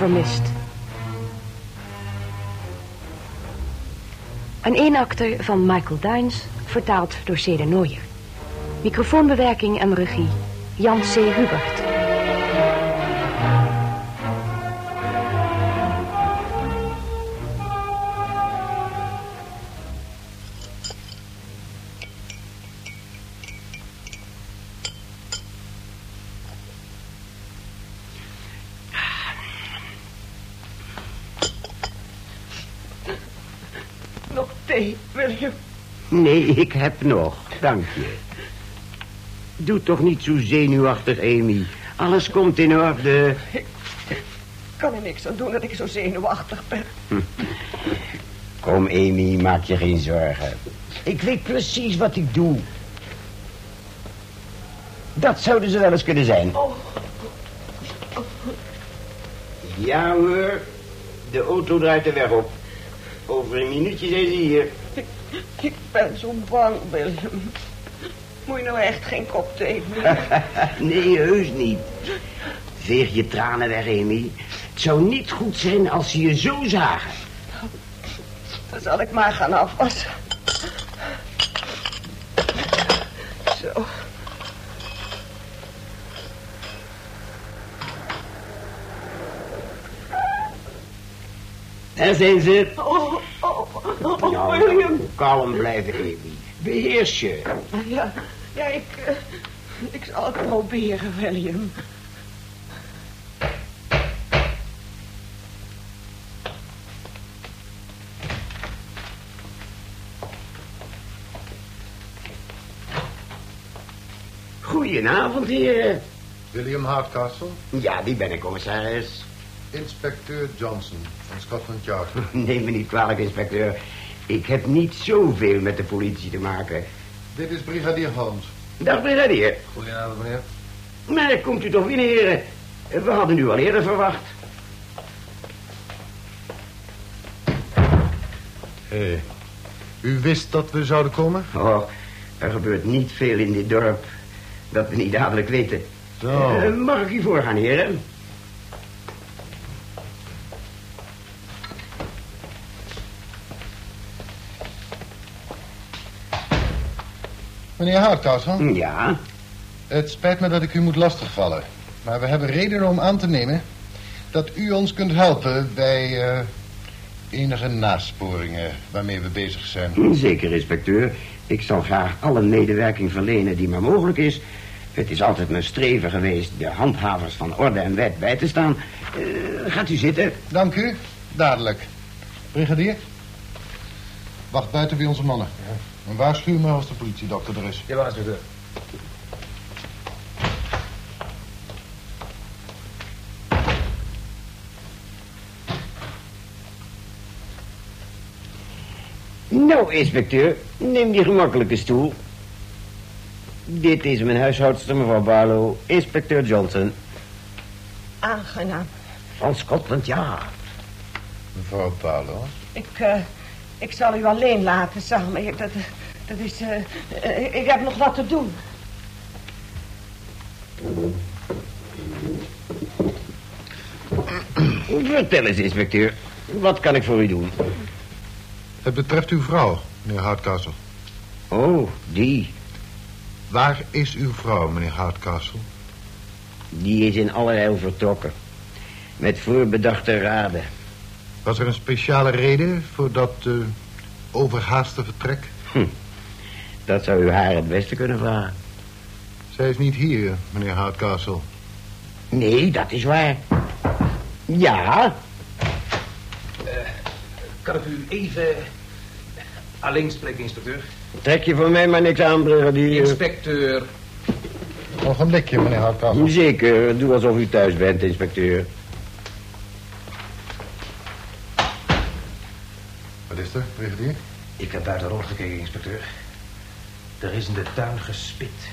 vermist. Een eenakte van Michael Dines, vertaald door Cede Nooyer. Microfoonbewerking en regie, Jan C. Hubert. Nee, ik heb nog. Dank je. Doe toch niet zo zenuwachtig, Amy. Alles komt in orde. Ik kan er niks aan doen dat ik zo zenuwachtig ben. Kom, Amy, maak je geen zorgen. Ik weet precies wat ik doe. Dat zouden ze wel eens kunnen zijn. Oh, Ja hoor, de auto draait de weg op. Over een minuutje zijn ze hier. Ik, ben zo bang, William. Moet je nou echt geen kop thee meer? nee, heus niet. Veeg je tranen weg, Amy. Het zou niet goed zijn als ze je zo zagen. Dan zal ik maar gaan afwassen. Zo. Daar zijn ze. Oh, oh, William. kalm blijven, Amy. Beheers je. Ja, ja, ik, eh, ik zal het proberen, William. Goedenavond, heren. William Hardcastle, Ja, die ben ik, commissaris. inspecteur Johnson van Scotland Yard. Neem me niet kwalijk, inspecteur. Ik heb niet zoveel met de politie te maken. Dit is brigadier Holmes. Dag, brigadier. Goedenavond, meneer. Maar komt u toch binnen, heren? We hadden u al eerder verwacht. Hé, u wist dat we zouden komen? Oh, er gebeurt niet veel in dit dorp dat we niet dadelijk weten. Zo. Eh, mag ik u voorgaan, heren? Meneer Hardcastle, Ja, het spijt me dat ik u moet lastigvallen. Maar we hebben reden om aan te nemen dat u ons kunt helpen bij eh, enige nasporingen waarmee we bezig zijn. zeker, inspecteur. Ik zal graag alle medewerking verlenen die maar mogelijk is. Het is altijd mijn streven geweest de handhavers van orde en wet bij te staan. Eh, gaat u zitten. Dank u. Dadelijk. Brigadier? Wacht buiten bij onze mannen. En waarschuw me als de politiedokter er is. Ja, waar is de deur? Nou, inspecteur, neem die gemakkelijke stoel. Dit is mijn huishoudster, mevrouw Barlow, inspecteur Johnson. Aangenaam. Van Scotland Yard. Mevrouw Paolo. Ik, eh, ik zal u alleen laten samen. Ik- Dat, dat is... eh, eh, ik heb nog wat te doen. Vertel eens, inspecteur. Wat kan ik voor u doen? Het betreft uw vrouw, meneer Hardcastle. Oh, die. Waar is uw vrouw, meneer Hardcastle? Die is in allerlei vertrokken. Met voorbedachte raden. Was er een speciale reden voor dat eh, overhaaste vertrek? Dat zou u haar het beste kunnen vragen. Zij is niet hier, meneer Hardcastle. Nee, dat is waar. Ja, Kan ik u even alleen spreken, inspecteur? trek je voor mij maar niks aan, brigadier. Inspecteur. Ogenblikje, meneer Hardcastle. Zeker, doe alsof u thuis bent, inspecteur. Er, brigadier? Ik heb buiten rondgekeken, inspecteur. Er is in de tuin gespit.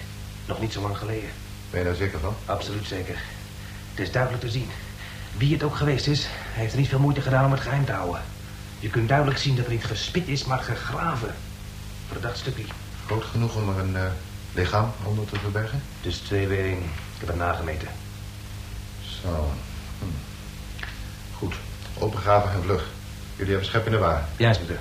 Nog niet zo lang geleden. Ben je daar zeker van? Absoluut zeker. Het is duidelijk te zien. Wie het ook geweest is, hij heeft er niet veel moeite gedaan om het geheim te houden. Je kunt duidelijk zien dat er niet gespit is, maar gegraven. Verdacht stukje. Groot genoeg om er een eh, lichaam onder te verbergen? Dus twee bij één. Ik heb het nagemeten. Zo. Hm. Goed. Opengraven en vlug. Jullie hebben schep in de waar. Ja, inspecteur.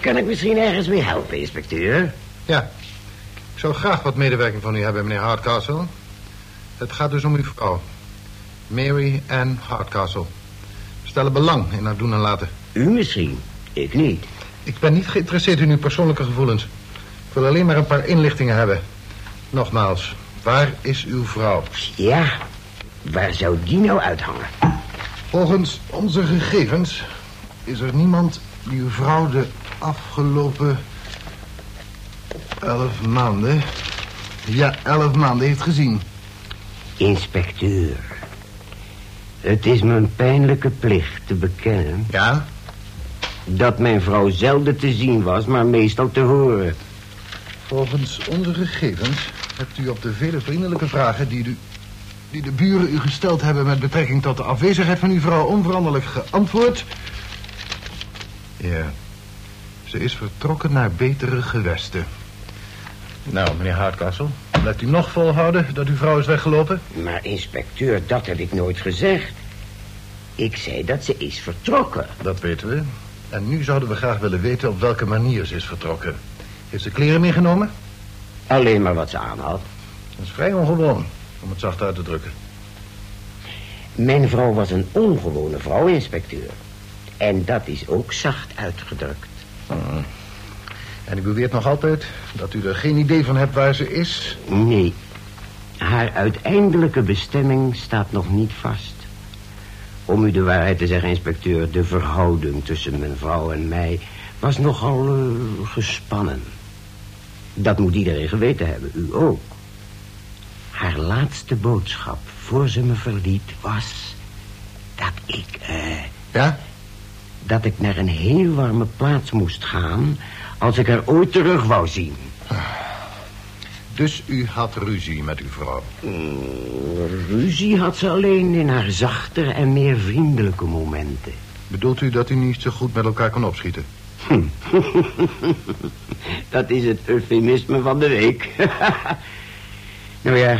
Kan ik misschien ergens mee helpen, inspecteur? Ja. Ik zou graag wat medewerking van u hebben, meneer Hardcastle. Het gaat dus om uw vrouw. Mary Ann Hardcastle. We stellen belang in haar doen en laten. U misschien, ik niet. Ik ben niet geïnteresseerd in uw persoonlijke gevoelens. Ik wil alleen maar een paar inlichtingen hebben. Nogmaals, waar is uw vrouw? Ja, waar zou die nou uithangen? Volgens onze gegevens is er niemand die uw vrouw de afgelopen elf maanden... Ja, elf maanden heeft gezien. Inspecteur, het is mijn pijnlijke plicht te bekennen... Ja? dat mijn vrouw zelden te zien was, maar meestal te horen. Volgens onze gegevens hebt u op de vele vriendelijke vragen die, u, die de buren u gesteld hebben met betrekking tot de afwezigheid van uw vrouw onveranderlijk geantwoord. Ja, ze is vertrokken naar betere gewesten. Nou, meneer Hardcastle, blijft u nog volhouden dat uw vrouw is weggelopen? Maar inspecteur, dat heb ik nooit gezegd. Ik zei dat ze is vertrokken. Dat weten we. En nu zouden we graag willen weten op welke manier ze is vertrokken. Heeft ze kleren meegenomen? Alleen maar wat ze aan had. Dat is vrij ongewoon, om het zacht uit te drukken. Mijn vrouw was een ongewone vrouw, inspecteur. En dat is ook zacht uitgedrukt. Hmm. En u beweert nog altijd dat u er geen idee van hebt waar ze is? Nee, haar uiteindelijke bestemming staat nog niet vast. Om u de waarheid te zeggen, inspecteur, de verhouding tussen mijn vrouw en mij was nogal uh, gespannen. Dat moet iedereen geweten hebben, u ook. Haar laatste boodschap voor ze me verliet was dat ik, eh... Ja? Dat ik naar een heel warme plaats moest gaan als ik haar ooit terug wou zien. Dus u had ruzie met uw vrouw? Mm, ruzie had ze alleen in haar zachtere en meer vriendelijke momenten. Bedoelt u dat u niet zo goed met elkaar kon opschieten? dat is het eufemisme van de week. nou ja,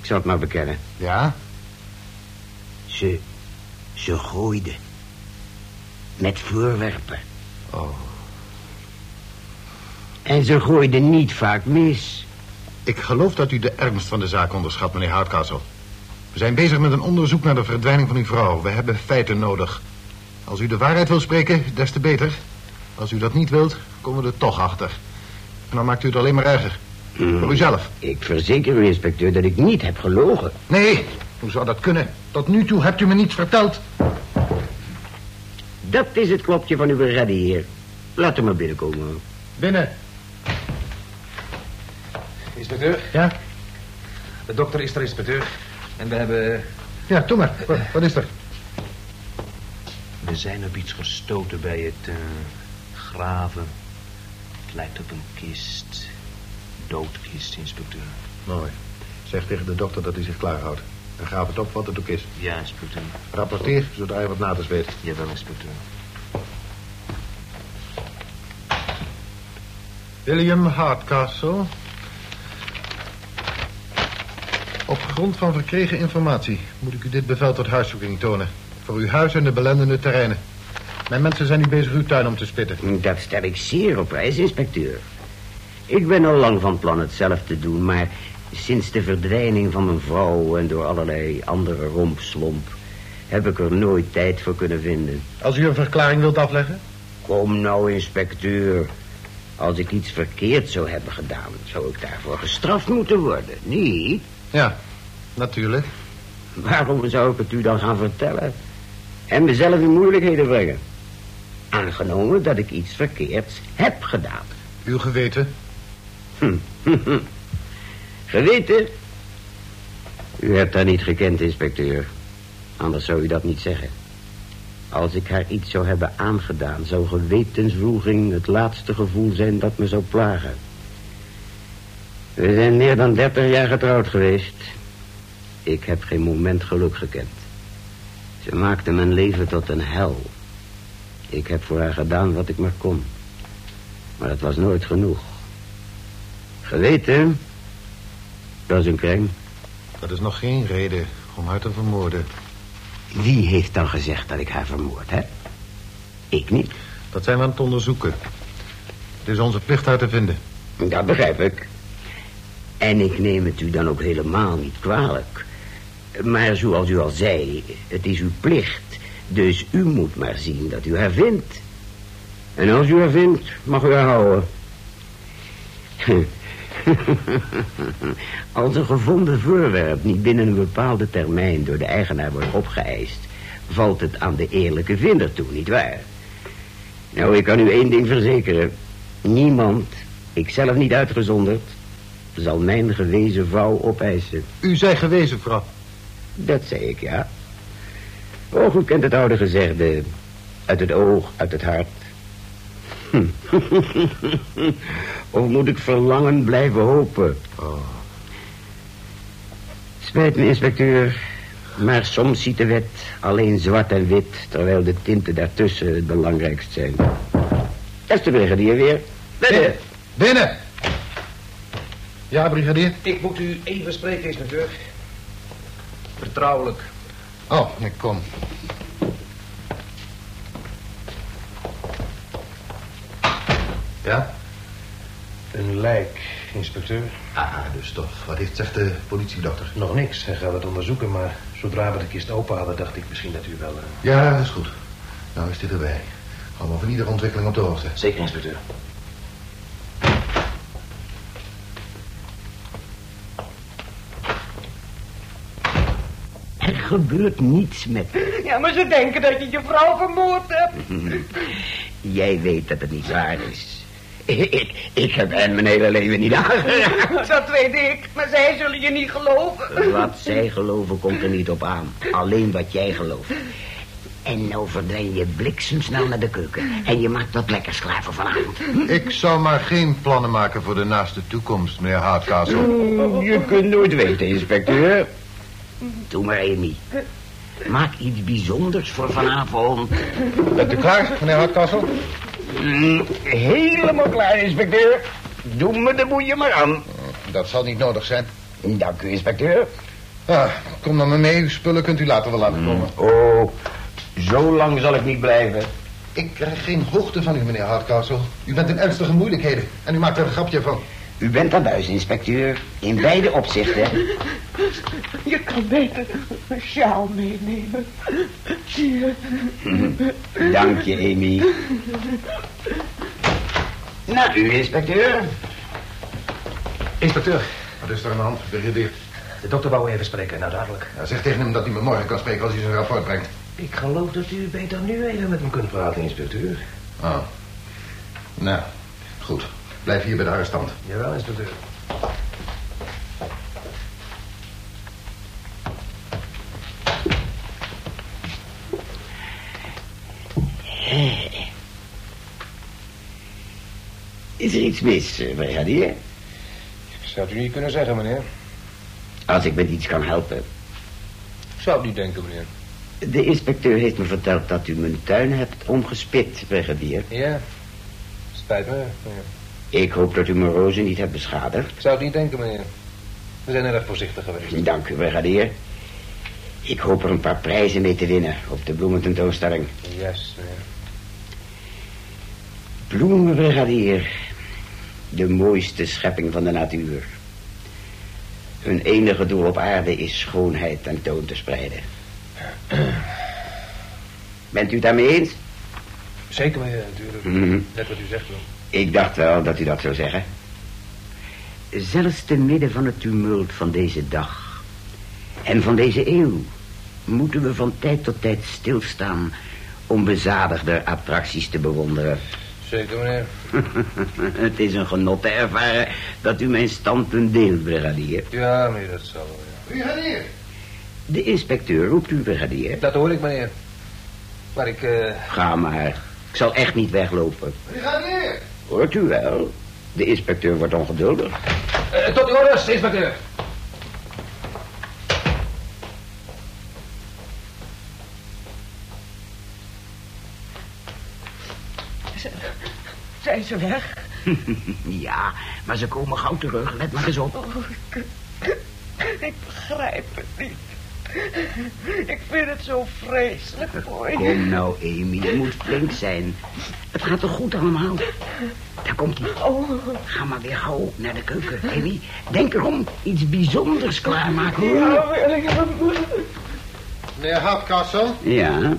ik zal het maar bekennen. Ja? Ze, ze gooide. Met voorwerpen. Oh. En ze gooide niet vaak mis. Ik geloof dat u de ernst van de zaak onderschat, meneer Hardcastle. We zijn bezig met een onderzoek naar de verdwijning van uw vrouw. We hebben feiten nodig. Als u de waarheid wil spreken, des te beter. Als u dat niet wilt, komen we er toch achter. En dan maakt u het alleen maar erger. Hmm. Voor uzelf. Ik verzeker u, inspecteur, dat ik niet heb gelogen. Nee, hoe zou dat kunnen? Tot nu toe hebt u me niets verteld. Dat is het klopje van uw redde heer. Laat hem maar binnenkomen. Binnen. Inspecteur? Ja? De dokter is er, inspecteur. En we hebben... Ja, doe maar. Wat, wat is er? We zijn op iets gestoten bij het uh, graven. Het lijkt op een kist. Doodkist, inspecteur. Mooi. Zeg tegen de dokter dat hij zich klaarhoudt. En graaf het op wat het ook is. Ja, inspecteur. Rapporteer, zodat hij wat naters weet. Jawel, inspecteur. William Hardcastle. Op grond van verkregen informatie moet ik u dit bevel tot huiszoeking tonen. Voor uw huis en de belendende terreinen. Mijn mensen zijn nu bezig uw tuin om te spitten. Dat stel ik zeer op prijs, inspecteur. Ik ben al lang van plan het zelf te doen, maar sinds de verdwijning van mijn vrouw en door allerlei andere rompslomp heb ik er nooit tijd voor kunnen vinden. Als u een verklaring wilt afleggen? Kom nou, inspecteur. Als ik iets verkeerd zou hebben gedaan, zou ik daarvoor gestraft moeten worden, niet? Ja, natuurlijk. Waarom zou ik het u dan gaan vertellen? En mezelf in moeilijkheden brengen? Aangenomen dat ik iets verkeerds heb gedaan. Uw geweten? Hm. geweten? U hebt haar niet gekend, inspecteur. Anders zou u dat niet zeggen. Als ik haar iets zou hebben aangedaan... zou gewetenswroeging het laatste gevoel zijn dat me zou plagen. We zijn meer dan dertig jaar getrouwd geweest. Ik heb geen moment geluk gekend. Ze maakte mijn leven tot een hel. Ik heb voor haar gedaan wat ik maar kon. Maar het was nooit genoeg. Geweten? Dat is een kreng. Dat is nog geen reden om haar te vermoorden. Wie heeft dan gezegd dat ik haar vermoord heb? Ik niet. Dat zijn we aan het onderzoeken. Het is onze plicht haar te vinden. Dat begrijp ik. En ik neem het u dan ook helemaal niet kwalijk. Maar zoals u al zei, het is uw plicht. Dus u moet maar zien dat u haar vindt. En als u haar vindt, mag u haar houden. Als een gevonden voorwerp niet binnen een bepaalde termijn door de eigenaar wordt opgeëist... valt het aan de eerlijke vinder toe, nietwaar? Nou, ik kan u één ding verzekeren. Niemand, ikzelf niet uitgezonderd, zal mijn gewezen vrouw opeisen. U zei gewezen, vrouw. Dat zei ik, ja. Oh, u kent het oude gezegde. Uit het oog, uit het hart. Hm. of moet ik verlangen blijven hopen? Oh. Spijt me, inspecteur. Maar soms ziet de wet alleen zwart en wit... terwijl de tinten daartussen het belangrijkst zijn. Dat is de brigadier weer. Binnen. Binnen. Ja, brigadier. Ik moet u even spreken, inspecteur. Vertrouwelijk. Oh, ik kom. Ja? Een lijk, inspecteur. Ah, dus toch. Wat heeft zegt de politiedokter? Nog niks. Hij gaat het onderzoeken, maar zodra we de kist open hadden... dacht ik misschien dat u wel... eh, Ja, dat is goed. Nou is dit erbij. Hou me van iedere ontwikkeling op de hoogte. Zeker, inspecteur. Gebeurt niets met... Ja, maar ze denken dat je je vrouw vermoord hebt. Jij weet dat het niet waar is. Ik, ik heb hen mijn hele leven niet aangeraakt. Dat weet ik, maar zij zullen je niet geloven. Wat zij geloven komt er niet op aan. Alleen wat jij gelooft. En nou verdwijn je bliksemsnel naar de keuken. En je maakt wat lekkers klaar voor vanavond. Ik zou maar geen plannen maken voor de naaste toekomst, meneer Hardcastle. Je kunt nooit weten, inspecteur. Doe maar, Amy. Maak iets bijzonders voor vanavond. Bent u klaar, meneer Hardcastle? Mm, helemaal klaar, inspecteur. Doe me de boeien maar aan. Dat zal niet nodig zijn. Dank u, inspecteur. Ah, kom dan maar mee. Uw spullen kunt u later wel laten komen. Oh, zo lang zal ik niet blijven. Ik krijg geen hoogte van u, meneer Hardcastle. U bent in ernstige moeilijkheden. En u maakt er een grapje van. U bent aan buis, inspecteur. In beide opzichten. Je kan beter een sjaal meenemen. Hier. Dank je, Amy. Nou, u, inspecteur. Inspecteur, Wat is er aan de hand, brigadier? de dokter wou even spreken. Nou, dadelijk. Ja, zeg tegen hem dat hij me morgen kan spreken als hij zijn rapport brengt. Ik geloof dat u beter nu even met hem kunt praten, inspecteur. Oh. Nou, goed. Blijf hier bij de arrestant. Jawel, inspecteur. Is er iets mis, eh, brigadier? Zou u niet kunnen zeggen, meneer? Als ik met iets kan helpen. Zou het niet denken, meneer. De inspecteur heeft me verteld dat u mijn tuin hebt omgespit, brigadier. Ja, spijt me, meneer. Ik hoop dat u mijn rozen niet hebt beschadigd. Ik zou het niet denken, meneer. We zijn erg voorzichtig geweest. Dank u, brigadier. Ik hoop er een paar prijzen mee te winnen op de bloemententoonstelling. Yes, meneer. Bloemen, brigadier. De mooiste schepping van de natuur. Hun enige doel op aarde is schoonheid tentoon te spreiden. Bent u daarmee eens? Zeker, meneer, natuurlijk. Mhm. Net wat u zegt, wel. Ik dacht wel dat u dat zou zeggen. Zelfs te midden van het tumult van deze dag en van deze eeuw moeten we van tijd tot tijd stilstaan om bezadigde attracties te bewonderen. Zeker, meneer. het is een genot te ervaren dat u mijn standpunt deelt, brigadier. Ja, meneer, dat zal wel, ja. Brigadier! De inspecteur roept u, brigadier. Dat hoor ik, meneer. Maar ik, eh... Ga maar. Ik zal echt niet weglopen. Brigadier! Hoort u wel? De inspecteur wordt ongeduldig. eh, tot uw orders, inspecteur. Zijn ze weg? ja, maar ze komen gauw terug. Let maar eens op. Oh, ik, ik begrijp het niet. Ik vind het zo vreselijk voor je. Kom nou, Amy, je moet flink zijn. Het gaat toch goed allemaal? Daar komt hij. Oh, Ga maar weer gauw naar de keuken, Amy. Denk erom, iets bijzonders klaarmaken, hoor. ja, William. Meneer Hardcastle, Ja,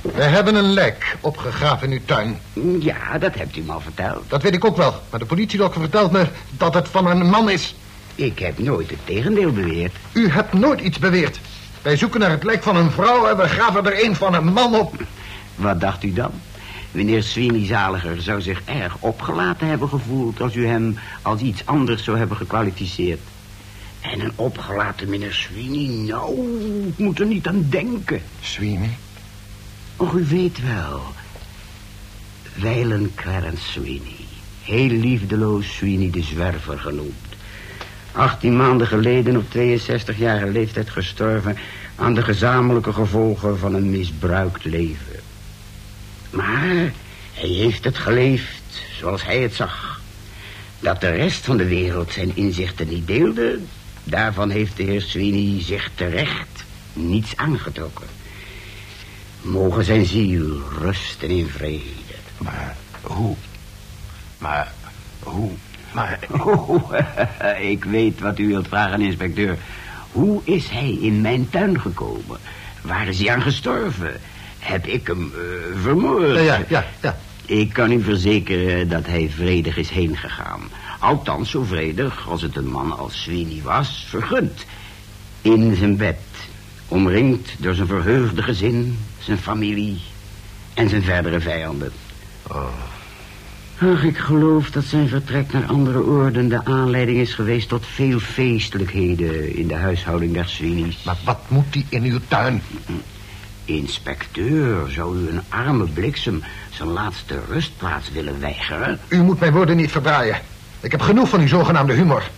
we hebben een lijk opgegraven in uw tuin. ja, dat hebt u me al verteld. Dat weet ik ook wel, maar de politiedokter vertelt me dat het van een man is. Ik heb nooit het tegendeel beweerd. U hebt nooit iets beweerd. Wij zoeken naar het lijk van een vrouw en we graven er een van een man op. Wat dacht u dan? Meneer Sweeney Zaliger zou zich erg opgelaten hebben gevoeld... als u hem als iets anders zou hebben gekwalificeerd. En een opgelaten meneer Sweeney, nou, ik moet er niet aan denken. Sweeney? Och, u weet wel. Wijlen Clarence Sweeney. Heel liefdeloos Sweeney de Zwerver genoemd. 18 maanden geleden op 62-jarige leeftijd gestorven... aan de gezamenlijke gevolgen van een misbruikt leven. Maar hij heeft het geleefd zoals hij het zag. Dat de rest van de wereld zijn inzichten niet deelde... daarvan heeft de heer Sweeney zich terecht niets aangetrokken. Mogen zijn ziel rusten in vrede. Maar hoe? Maar hoe? Maar Oh, ik weet wat u wilt vragen, inspecteur. Hoe is hij in mijn tuin gekomen? Waar is hij aan gestorven? Heb ik hem eh, vermoord? ja, ja, ja. Ik kan u verzekeren dat hij vredig is heen gegaan. Althans, zo vredig als het een man als Sweeney was, vergund. In zijn bed, omringd door zijn verheugde gezin, zijn familie en zijn verdere vijanden. Ach, ik geloof dat zijn vertrek naar andere oorden de aanleiding is geweest tot veel feestelijkheden in de huishouding der Sweeney's. Maar wat moet die in uw tuin? Inspecteur, zou u een arme bliksem zijn laatste rustplaats willen weigeren? U moet mijn woorden niet verdraaien. Ik heb genoeg van uw zogenaamde humor.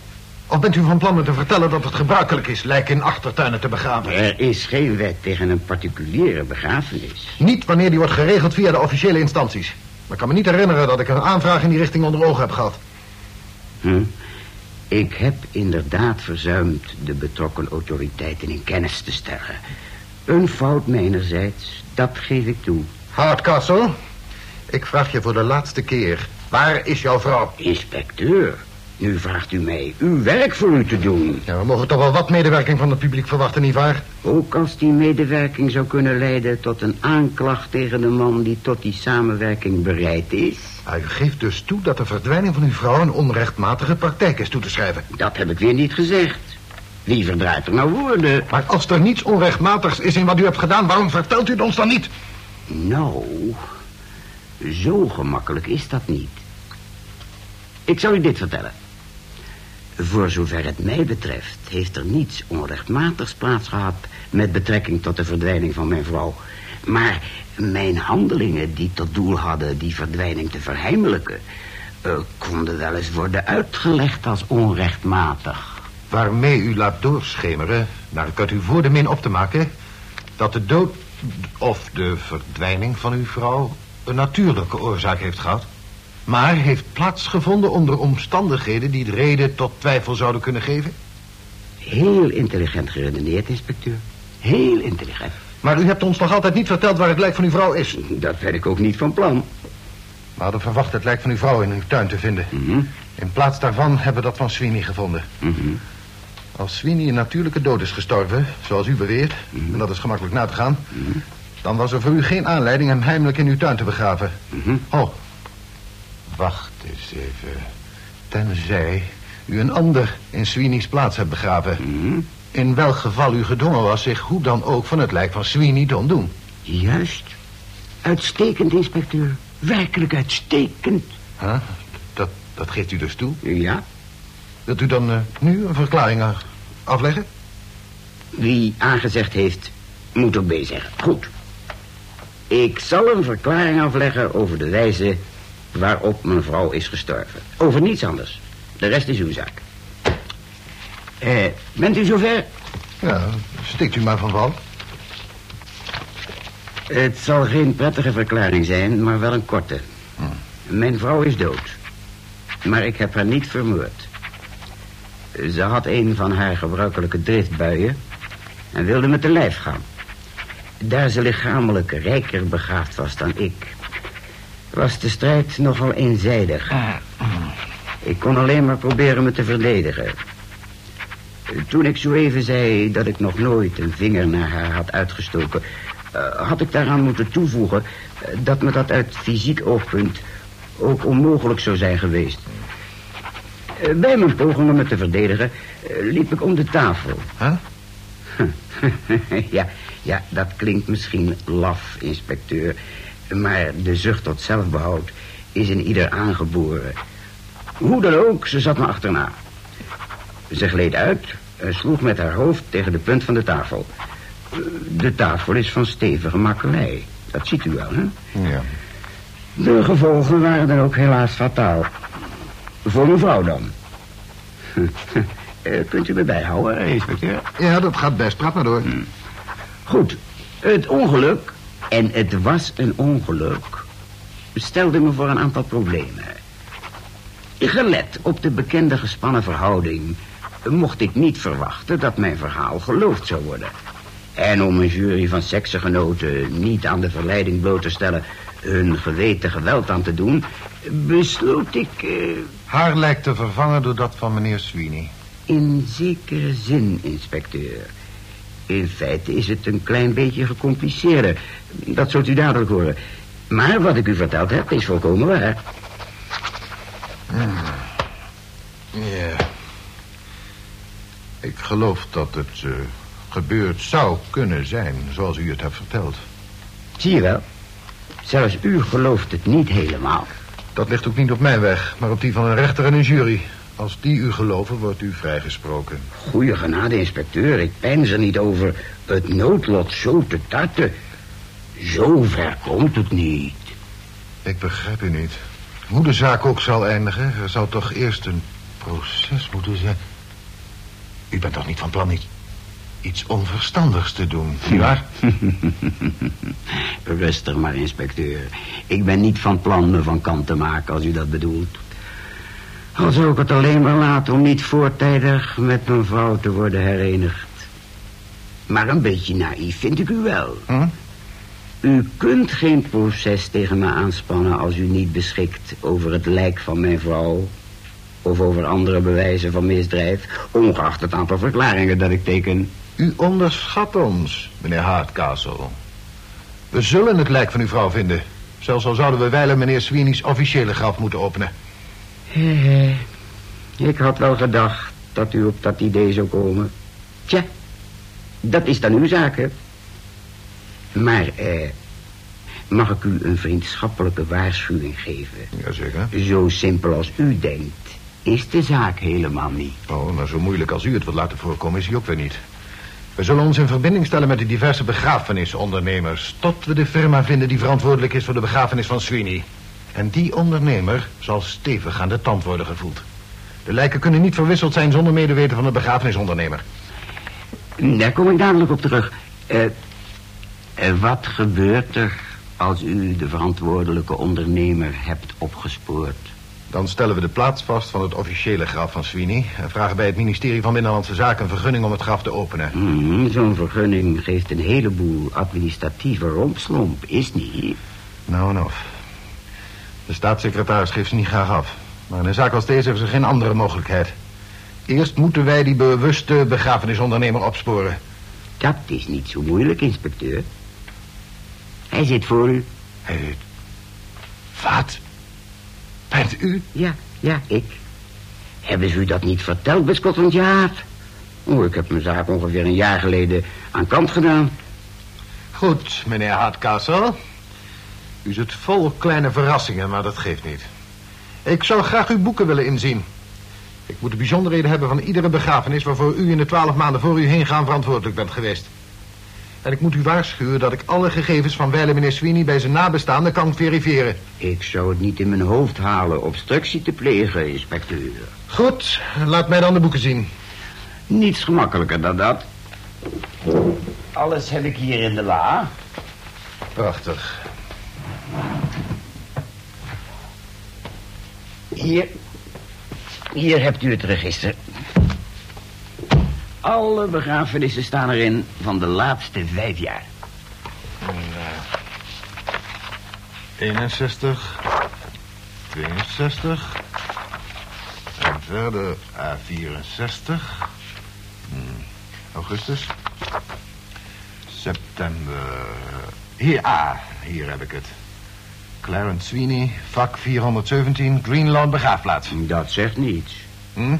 Of bent u van plan me te vertellen dat het gebruikelijk is lijken in achtertuinen te begraven? Er is geen wet tegen een particuliere begrafenis. Niet wanneer die wordt geregeld via de officiële instanties. Maar ik kan me niet herinneren dat ik een aanvraag in die richting onder ogen heb gehad. Hm? Ik heb inderdaad verzuimd de betrokken autoriteiten in kennis te stellen. Een fout mijnerzijds, dat geef ik toe. Hardcastle, ik vraag je voor de laatste keer. Waar is jouw vrouw? Inspecteur, nu vraagt u mij uw werk voor u te doen. Ja, we mogen toch wel wat medewerking van het publiek verwachten, nietwaar? Ook als die medewerking zou kunnen leiden tot een aanklacht tegen de man die tot die samenwerking bereid is. U geeft dus toe dat de verdwijning van uw vrouw een onrechtmatige praktijk is toe te schrijven. Dat heb ik weer niet gezegd. Wie verdraait er nou woorden? Maar als er niets onrechtmatigs is in wat u hebt gedaan, waarom vertelt u het ons dan niet? Nou, zo gemakkelijk is dat niet. Ik zal u dit vertellen. Voor zover het mij betreft heeft er niets onrechtmatigs plaatsgehad met betrekking tot de verdwijning van mijn vrouw. Maar mijn handelingen die tot doel hadden die verdwijning te verheimelijken, eh, konden wel eens worden uitgelegd als onrechtmatig. Waarmee u laat doorschemeren, naar ik uit uw woorden min op te maken... dat de dood of de verdwijning van uw vrouw een natuurlijke oorzaak heeft gehad... maar heeft plaatsgevonden onder omstandigheden die de reden tot twijfel zouden kunnen geven? Heel intelligent geredeneerd, inspecteur. Heel intelligent. Maar u hebt ons nog altijd niet verteld waar het lijk van uw vrouw is. Dat werd ik ook niet van plan. We hadden verwacht het lijk van uw vrouw in uw tuin te vinden. Mhm, In plaats daarvan hebben we dat van Sweeney gevonden. mhm. Als Sweeney een natuurlijke dood is gestorven, zoals u beweert... en dat is gemakkelijk na te gaan... dan was er voor u geen aanleiding hem heimelijk in uw tuin te begraven. Mhm. Oh, wacht eens even. Tenzij u een ander in Sweeney's plaats hebt begraven. Mhm. In welk geval u gedwongen was zich hoe dan ook van het lijk van Sweeney te ontdoen. Juist. Uitstekend, inspecteur. Werkelijk uitstekend. Huh? Dat, dat geeft u dus toe? Ja. Wilt u dan eh, nu een verklaring afleggen? Wie aangezegd heeft, moet ook B zeggen. Goed. Ik zal een verklaring afleggen over de wijze waarop mijn vrouw is gestorven. Over niets anders. De rest is uw zaak. Eh, bent u zover? Ja, steekt u maar van wal. Het zal geen prettige verklaring zijn, maar wel een korte. Mijn vrouw is dood. Maar ik heb haar niet vermoord. Ze had een van haar gebruikelijke driftbuien... en wilde met de lijf gaan. Daar ze lichamelijk rijker begaafd was dan ik... was de strijd nogal eenzijdig. Ik kon alleen maar proberen me te verdedigen. Toen ik zo even zei dat ik nog nooit een vinger naar haar had uitgestoken... Uh, had ik daaraan moeten toevoegen... Uh, dat me dat uit fysiek oogpunt ook onmogelijk zou zijn geweest. Bij mijn pogingen me te verdedigen liep ik om de tafel. Huh? ja, ja, dat klinkt misschien laf, inspecteur. Maar de zucht tot zelfbehoud is in ieder aangeboren. Hoe dan ook, ze zat me achterna. Ze gleed uit en sloeg met haar hoofd tegen de punt van de tafel. De tafel is van stevige makkelei. Dat ziet u wel, hè? Ja. De gevolgen waren dan ook helaas fataal. Voor mevrouw dan. Eh, kunt u me bijhouden, inspecteur? Ja, dat gaat best. Praat maar door. Goed. Het ongeluk, en het was een ongeluk... stelde me voor een aantal problemen. Gelet op de bekende gespannen verhouding... mocht ik niet verwachten dat mijn verhaal geloofd zou worden. En om een jury van seksgenoten niet aan de verleiding bloot te stellen... hun geweten geweld aan te doen... besloot ik... Uh... Haar lijkt te vervangen door dat van meneer Sweeney. In zekere zin, inspecteur. In feite is het een klein beetje gecompliceerder. Dat zult u dadelijk horen. Maar wat ik u verteld heb, is volkomen waar. Hmm. Ja. Ik geloof dat het uh, gebeurd zou kunnen zijn, zoals u het hebt verteld. Zie je wel? Zelfs u gelooft het niet helemaal. Dat ligt ook niet op mijn weg, maar op die van een rechter en een jury. Als die u geloven, wordt u vrijgesproken. Goeie genade, inspecteur. Ik pens er niet over het noodlot zo te tarten. Zo ver komt het niet. Ik begrijp u niet. Hoe de zaak ook zal eindigen, er zou toch eerst een proces moeten zijn. U bent toch niet van plan iets, iets onverstandigs te doen, nietwaar? Rustig maar, inspecteur. Ik ben niet van plan me van kant te maken als u dat bedoelt. Al zou ik het alleen maar laten om niet voortijdig met mijn vrouw te worden herenigd. Maar een beetje naïef vind ik u wel. Hm? U kunt geen proces tegen me aanspannen als u niet beschikt over het lijk van mijn vrouw... of over andere bewijzen van misdrijf, ongeacht het aantal verklaringen dat ik teken. U onderschat ons, meneer Hardcastle. We zullen het lijk van uw vrouw vinden. Zelfs al zouden we wijlen meneer Sweeney's officiële graf moeten openen. Ik had wel gedacht dat u op dat idee zou komen. Tja, dat is dan uw zaak, hè? Maar, eh, mag ik u een vriendschappelijke waarschuwing geven? Jazeker. Zo simpel als u denkt, is de zaak helemaal niet. Oh, nou zo moeilijk als u het wilt laten voorkomen is hij ook weer niet. We zullen ons in verbinding stellen met de diverse begrafenisondernemers... tot we de firma vinden die verantwoordelijk is voor de begrafenis van Sweeney. En die ondernemer zal stevig aan de tand worden gevoeld. De lijken kunnen niet verwisseld zijn zonder medeweten van de begrafenisondernemer. Daar kom ik dadelijk op terug. Uh, uh, wat gebeurt er als u de verantwoordelijke ondernemer hebt opgespoord? Dan stellen we de plaats vast van het officiële graf van Sweeney... en vragen bij het ministerie van Binnenlandse Zaken een vergunning om het graf te openen. Mm, Zo'n vergunning geeft een heleboel administratieve rompslomp, is niet? Nou en of. De staatssecretaris geeft ze niet graag af. Maar in een zaak als deze hebben ze geen andere mogelijkheid. Eerst moeten wij die bewuste begrafenisondernemer opsporen. Dat is niet zo moeilijk, inspecteur. Hij zit voor u. Hij zit... Wat? Bent u? Ja, ja, ik. Hebben ze u dat niet verteld bij Scotland Yard? Oh, ik heb mijn zaak ongeveer een jaar geleden aan kant gedaan. Goed, meneer Hardcastle. U zit vol kleine verrassingen, maar dat geeft niet. Ik zou graag uw boeken willen inzien. Ik moet de bijzonderheden hebben van iedere begrafenis... waarvoor u in de twaalf maanden voor u heen gaan verantwoordelijk bent geweest. En ik moet u waarschuwen dat ik alle gegevens van wijle meneer Sweeney... bij zijn nabestaanden kan verifiëren. Ik zou het niet in mijn hoofd halen obstructie te plegen, inspecteur. Goed, laat mij dan de boeken zien. Niets gemakkelijker dan dat. Alles heb ik hier in de la. Prachtig. Hier. Hier hebt u het register. Alle begrafenissen staan erin van de laatste vijf jaar. En, eh, 61, 62. En verder A64. Hmm, Augustus. September. Hier, ah, hier heb ik het. Clarence Sweeney, vak 417, Greenlawn begraafplaats. Dat zegt niets. Hm?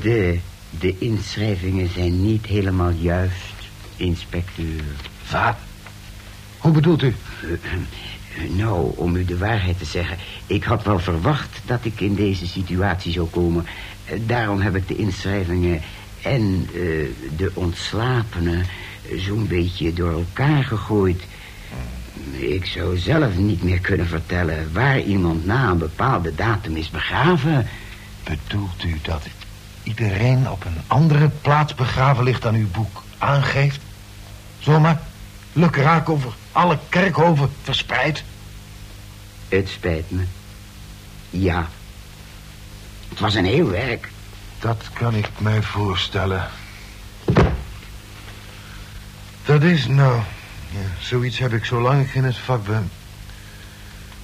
De, de inschrijvingen zijn niet helemaal juist, inspecteur. Wat? Hoe bedoelt u? Nou, om u de waarheid te zeggen... ik had wel verwacht dat ik in deze situatie zou komen. Daarom heb ik de inschrijvingen en eh, de ontslapenen... zo'n beetje door elkaar gegooid. Ik zou zelf niet meer kunnen vertellen... waar iemand na een bepaalde datum is begraven. Bedoelt u dat iedereen op een andere plaats begraven ligt dan uw boek aangeeft? Zomaar? Lukraak over alle kerkhoven verspreid? Het spijt me. Ja. Het was een heel werk. Dat kan ik mij voorstellen. Dat is nou... Ja, zoiets heb ik zolang ik in het vak ben.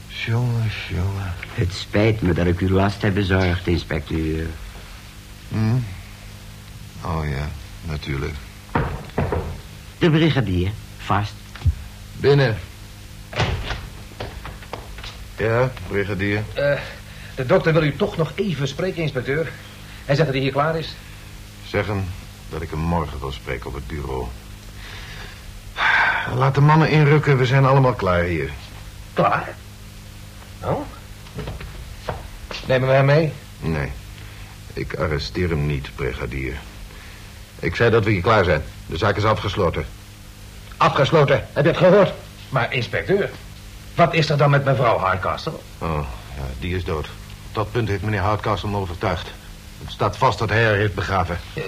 Jongen, jongen. Het spijt me dat ik u last heb bezorgd, inspecteur. Hm? Oh ja, natuurlijk. De brigadier, vast. Binnen. Ja, brigadier. Eh, de dokter wil u toch nog even spreken, inspecteur. Hij zegt dat hij hier klaar is. Zeg hem dat ik hem morgen wil spreken op het bureau. Laat de mannen inrukken, we zijn allemaal klaar hier. Klaar? Nou? Nemen we hem mee? Nee, ik arresteer hem niet, brigadier. Ik zei dat we hier klaar zijn. De zaak is afgesloten. Afgesloten, heb je het gehoord? Maar inspecteur, wat is er dan met mevrouw Hardcastle? Oh, ja, die is dood. Op dat punt heeft meneer Hardcastle me overtuigd. Het staat vast dat hij haar heeft begraven. Eh,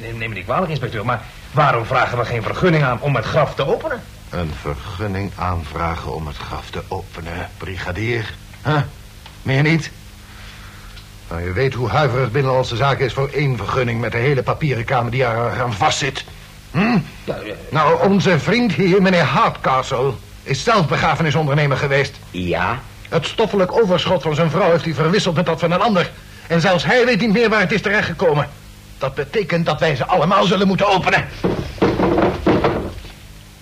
neem me niet kwalijk, inspecteur, maar waarom vragen we geen vergunning aan om het graf te openen? Een vergunning aanvragen om het graf te openen, brigadier. Huh? Meer niet? Nou, je weet hoe huiverig Binnenlandse Zaken is voor één vergunning... met de hele papieren kamer die er aan vastzit. Hm? Ja, ja, Nou, onze vriend hier, meneer Hardcastle... is zelf begrafenisondernemer geweest. Ja? Het stoffelijk overschot van zijn vrouw heeft hij verwisseld met dat van een ander. En zelfs hij weet niet meer waar het is terechtgekomen. Dat betekent dat wij ze allemaal zullen moeten openen.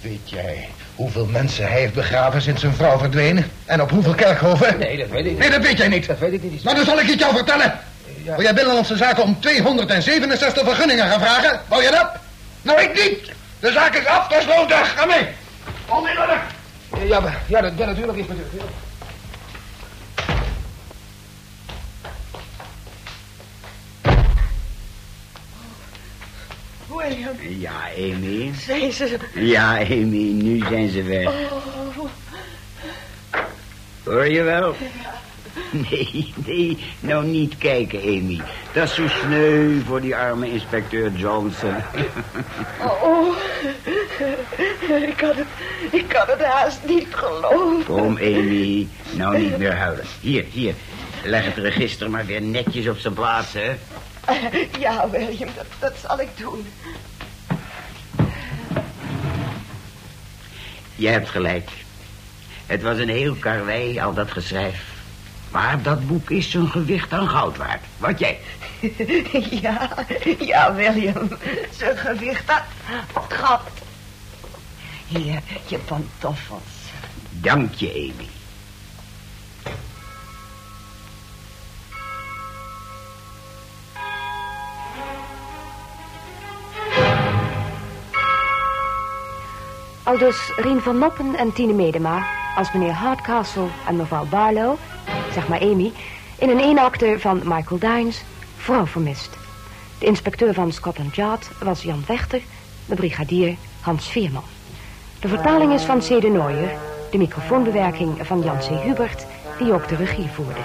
Weet jij hoeveel mensen hij heeft begraven sinds zijn vrouw verdwenen? En op hoeveel kerkhoven? Nee, dat weet ik niet. Nee, dat weet jij niet. Dat weet ik niet. Maar dan zal ik het jou vertellen. Ja. Wil jij Binnenlandse Zaken om 267 vergunningen gaan vragen? Wou je dat? Nou, ik niet. De zaak is afgesloten. Ga mee. Onmiddellijk. Ja, ja, dat, ja natuurlijk, inspecteur. Ja. William, Ja, Amy. zijn ze... Ja, Amy, nu zijn ze weg. Oh, Hoor je wel? Nee, nee, nou niet kijken, Amy. Dat is zo sneu voor die arme inspecteur Johnson. oh. Ik kan het, ik kan het haast niet geloven. Kom, Amy, nou niet meer huilen. Hier, hier, leg het register maar weer netjes op zijn plaats, hè. Ja, William, dat, dat zal ik doen. Je hebt gelijk. Het was een heel karwei, al dat geschrijf. Maar dat boek is zijn gewicht aan goud waard. Wat jij? Ja, ja, William. Zijn gewicht, dat gat. Hier, je pantoffels. Dank je, Amy. Aldus Rien van Noppen en Tine Medema als meneer Hardcastle en mevrouw Barlow, zeg maar Amy, in een eenakte van Michael Dines, vrouw vermist. De inspecteur van Scotland Yard was Jan Vechter, de brigadier Hans Veerman. De vertaling is van C. de Nooier, de microfoonbewerking van Jan C. Hubert, die ook de regie voerde.